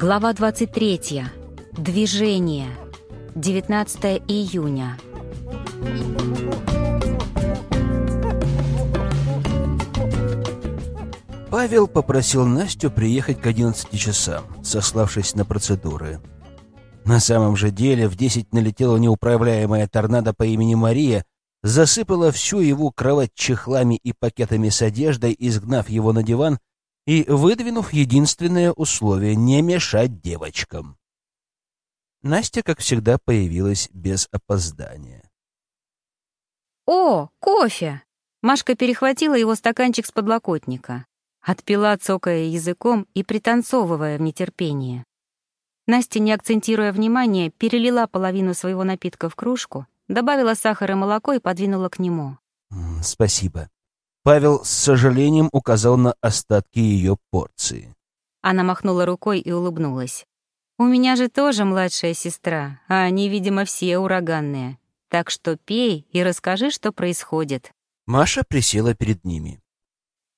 Глава 23. Движение. 19 июня. Павел попросил Настю приехать к 11 часам, сославшись на процедуры. На самом же деле в 10 налетела неуправляемая торнадо по имени Мария, засыпала всю его кровать чехлами и пакетами с одеждой, изгнав его на диван и выдвинув единственное условие — не мешать девочкам. Настя, как всегда, появилась без опоздания. «О, кофе!» Машка перехватила его стаканчик с подлокотника. Отпила, цокая языком и пританцовывая в нетерпении. Настя, не акцентируя внимание, перелила половину своего напитка в кружку, добавила сахар и молоко и подвинула к нему. «Спасибо». Павел с сожалением указал на остатки ее порции. Она махнула рукой и улыбнулась. «У меня же тоже младшая сестра, а они, видимо, все ураганные. Так что пей и расскажи, что происходит». Маша присела перед ними.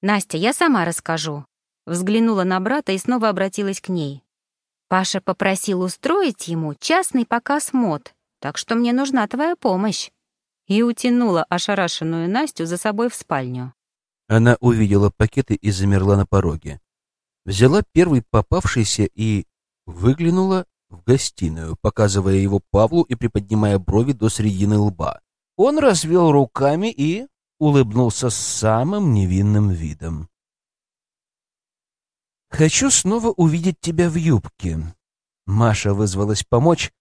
«Настя, я сама расскажу». Взглянула на брата и снова обратилась к ней. Паша попросил устроить ему частный показ мод, так что мне нужна твоя помощь. И утянула ошарашенную Настю за собой в спальню. Она увидела пакеты и замерла на пороге. Взяла первый попавшийся и выглянула в гостиную, показывая его Павлу и приподнимая брови до середины лба. Он развел руками и улыбнулся самым невинным видом. «Хочу снова увидеть тебя в юбке». Маша вызвалась помочь,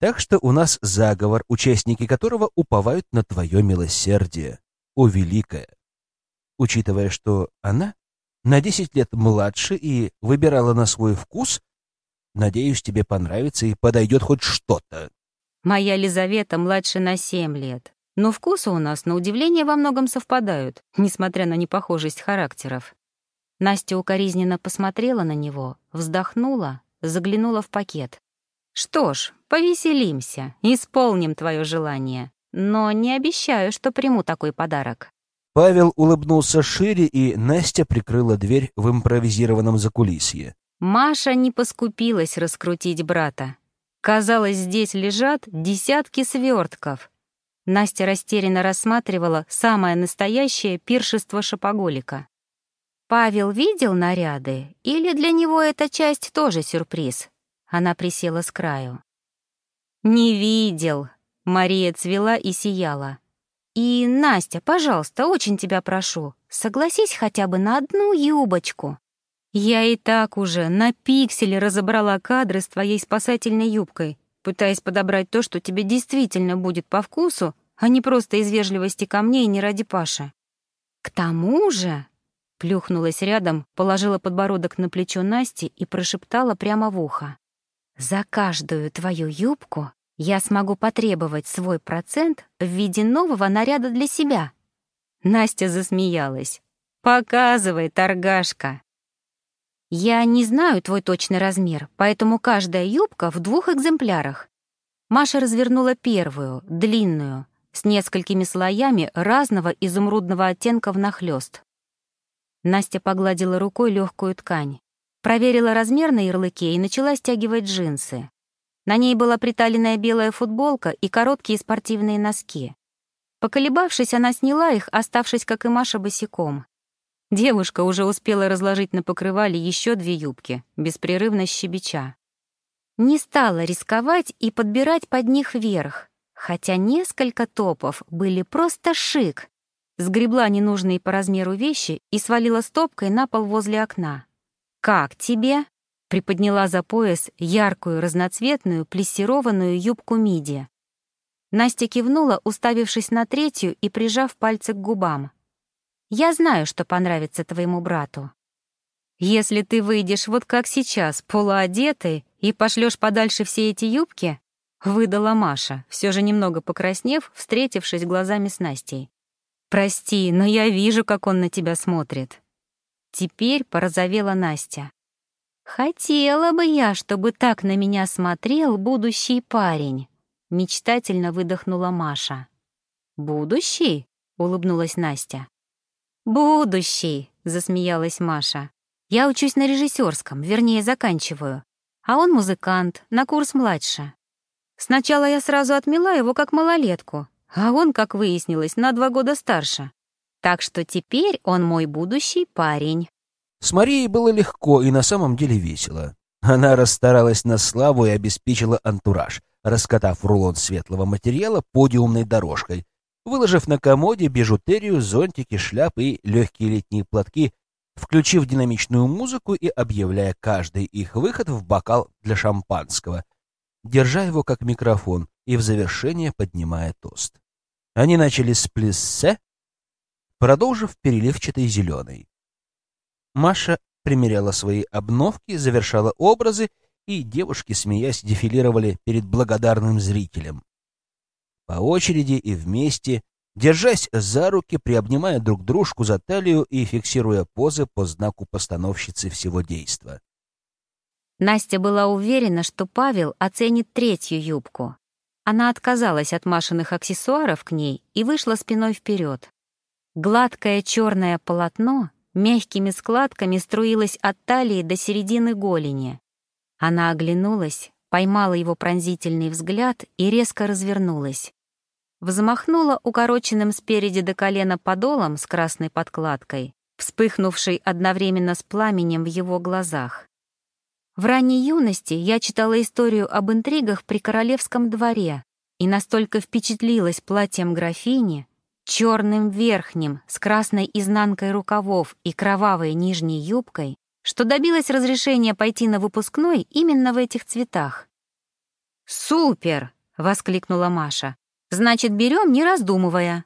так что у нас заговор, участники которого уповают на твое милосердие, о великое. Учитывая, что она на десять лет младше и выбирала на свой вкус, надеюсь, тебе понравится и подойдет хоть что-то. Моя Лизавета младше на семь лет, но вкусы у нас, на удивление, во многом совпадают, несмотря на непохожесть характеров. Настя укоризненно посмотрела на него, вздохнула, заглянула в пакет. «Что ж, повеселимся, исполним твое желание, но не обещаю, что приму такой подарок». Павел улыбнулся шире, и Настя прикрыла дверь в импровизированном закулисье. Маша не поскупилась раскрутить брата. Казалось, здесь лежат десятки свертков. Настя растерянно рассматривала самое настоящее пиршество шопоголика. Павел видел наряды, или для него эта часть тоже сюрприз? Она присела с краю. «Не видел!» — Мария цвела и сияла. «И, Настя, пожалуйста, очень тебя прошу, согласись хотя бы на одну юбочку. Я и так уже на пикселе разобрала кадры с твоей спасательной юбкой, пытаясь подобрать то, что тебе действительно будет по вкусу, а не просто из вежливости ко мне и не ради Паши. К тому же...» Плюхнулась рядом, положила подбородок на плечо Насти и прошептала прямо в ухо. За каждую твою юбку я смогу потребовать свой процент в виде нового наряда для себя. Настя засмеялась. Показывай, торгашка. Я не знаю твой точный размер, поэтому каждая юбка в двух экземплярах. Маша развернула первую, длинную, с несколькими слоями разного изумрудного оттенка внахлёст. Настя погладила рукой легкую ткань. Проверила размер на ярлыке и начала стягивать джинсы. На ней была приталенная белая футболка и короткие спортивные носки. Поколебавшись, она сняла их, оставшись, как и Маша, босиком. Девушка уже успела разложить на покрывале еще две юбки, беспрерывно щебеча. Не стала рисковать и подбирать под них верх, хотя несколько топов были просто шик. Сгребла ненужные по размеру вещи и свалила стопкой на пол возле окна. «Как тебе?» — приподняла за пояс яркую разноцветную плессированную юбку миди. Настя кивнула, уставившись на третью и прижав пальцы к губам. «Я знаю, что понравится твоему брату. Если ты выйдешь вот как сейчас, полуодетый, и пошлешь подальше все эти юбки, выдала Маша, все же немного покраснев, встретившись глазами с Настей. «Прости, но я вижу, как он на тебя смотрит». Теперь порозовела Настя. «Хотела бы я, чтобы так на меня смотрел будущий парень», — мечтательно выдохнула Маша. «Будущий?» — улыбнулась Настя. «Будущий», — засмеялась Маша. «Я учусь на режиссерском, вернее, заканчиваю. а он музыкант, на курс младше. Сначала я сразу отмела его как малолетку, а он, как выяснилось, на два года старше. Так что теперь он мой будущий парень. С Марией было легко и на самом деле весело. Она расстаралась на славу и обеспечила антураж, раскатав рулон светлого материала подиумной дорожкой, выложив на комоде бижутерию, зонтики, шляпы и легкие летние платки, включив динамичную музыку и объявляя каждый их выход в бокал для шампанского, держа его как микрофон и в завершение поднимая тост. Они начали с плессе, продолжив переливчатый зеленый. Маша примеряла свои обновки, завершала образы, и девушки, смеясь, дефилировали перед благодарным зрителем. По очереди и вместе, держась за руки, приобнимая друг дружку за талию и фиксируя позы по знаку постановщицы всего действа. Настя была уверена, что Павел оценит третью юбку. Она отказалась от Машиных аксессуаров к ней и вышла спиной вперед. Гладкое черное полотно мягкими складками струилось от талии до середины голени. Она оглянулась, поймала его пронзительный взгляд и резко развернулась. Взмахнула укороченным спереди до колена подолом с красной подкладкой, вспыхнувшей одновременно с пламенем в его глазах. В ранней юности я читала историю об интригах при королевском дворе и настолько впечатлилась платьем графини, черным верхним с красной изнанкой рукавов и кровавой нижней юбкой, что добилась разрешения пойти на выпускной именно в этих цветах. «Супер!» — воскликнула Маша. «Значит, берем, не раздумывая».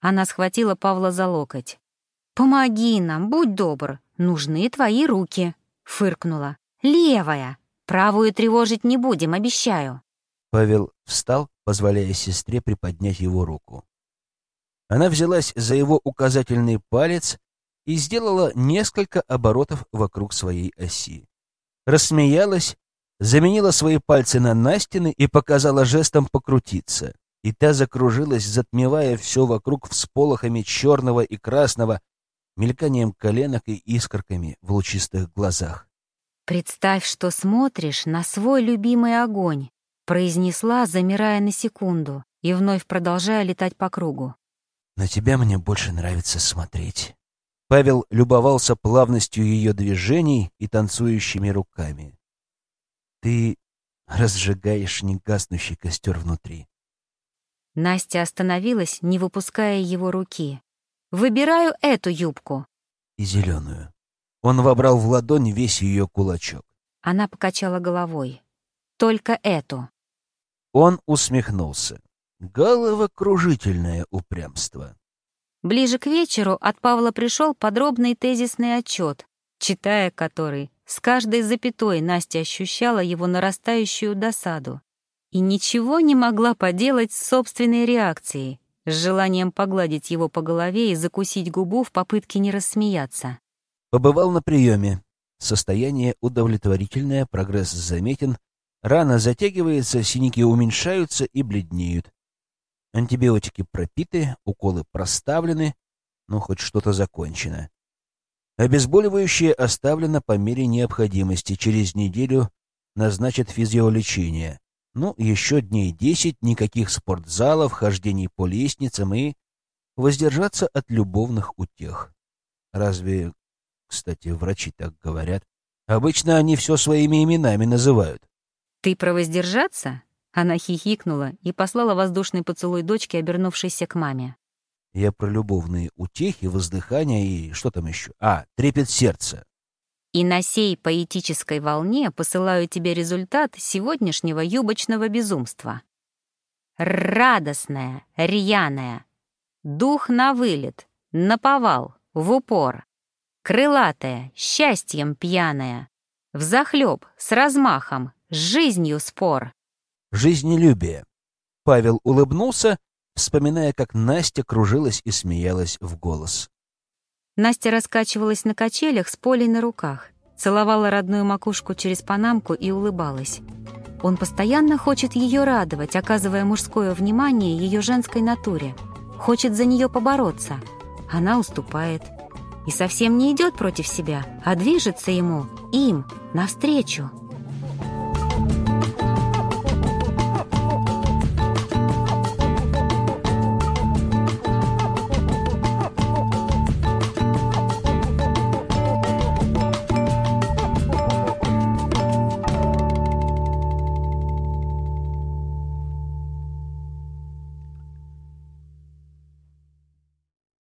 Она схватила Павла за локоть. «Помоги нам, будь добр, нужны твои руки», — фыркнула. «Левая. Правую тревожить не будем, обещаю». Павел встал, позволяя сестре приподнять его руку. Она взялась за его указательный палец и сделала несколько оборотов вокруг своей оси. Рассмеялась, заменила свои пальцы на Настины и показала жестом покрутиться. И та закружилась, затмевая все вокруг всполохами черного и красного, мельканием коленок и искорками в лучистых глазах. «Представь, что смотришь на свой любимый огонь», произнесла, замирая на секунду и вновь продолжая летать по кругу. На тебя мне больше нравится смотреть. Павел любовался плавностью ее движений и танцующими руками. Ты разжигаешь негаснущий костер внутри. Настя остановилась, не выпуская его руки. «Выбираю эту юбку». И зеленую. Он вобрал в ладонь весь ее кулачок. Она покачала головой. «Только эту». Он усмехнулся. Головокружительное упрямство. Ближе к вечеру от Павла пришел подробный тезисный отчет, читая который, с каждой запятой Настя ощущала его нарастающую досаду и ничего не могла поделать с собственной реакцией, с желанием погладить его по голове и закусить губу в попытке не рассмеяться. Побывал на приеме. Состояние удовлетворительное, прогресс заметен, рана затягивается, синяки уменьшаются и бледнеют. Антибиотики пропиты, уколы проставлены, ну, хоть что-то закончено. Обезболивающее оставлено по мере необходимости. Через неделю назначат физиолечение. Ну, еще дней десять, никаких спортзалов, хождений по лестницам и воздержаться от любовных утех. Разве, кстати, врачи так говорят? Обычно они все своими именами называют. Ты про воздержаться? Она хихикнула и послала воздушный поцелуй дочке, обернувшейся к маме. Я про любовные утехи, воздыхания и что там еще? А, трепет сердца. И на сей поэтической волне посылаю тебе результат сегодняшнего юбочного безумства. Радостная, рьяная, дух на вылет, наповал, в упор, крылатая, счастьем пьяная, взахлеб, с размахом, с жизнью спор жизнелюбие. Павел улыбнулся, вспоминая, как Настя кружилась и смеялась в голос. Настя раскачивалась на качелях с Полей на руках, целовала родную макушку через панамку и улыбалась. Он постоянно хочет ее радовать, оказывая мужское внимание ее женской натуре. Хочет за нее побороться. Она уступает. И совсем не идет против себя, а движется ему, им, навстречу.